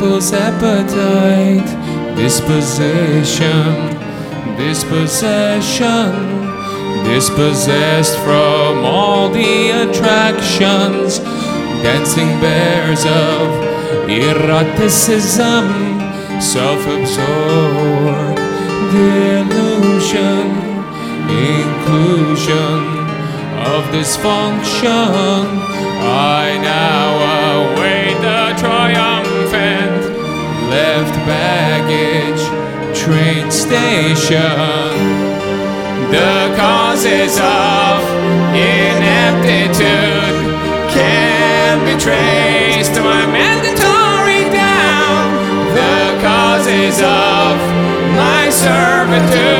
this appetite, disposition, dispossession, dispossessed from all the attractions, dancing bears of eroticism, self absorbed delusion, inclusion of dysfunction. I now await train station. The causes of ineptitude can be traced to my mandatory down. The causes of my servitude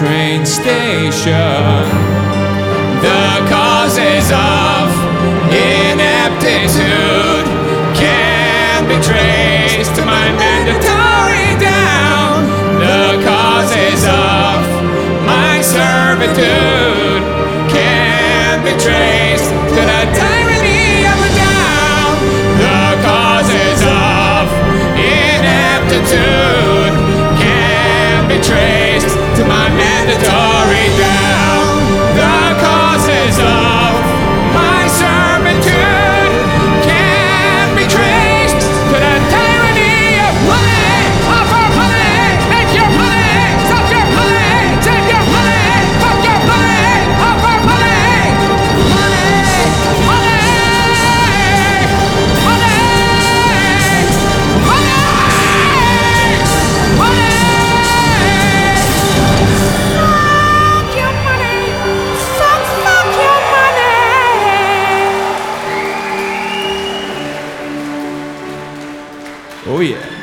train station. The causes of ineptitude can be traced to my mandatory down. The causes of my servitude can be traced Oh yeah.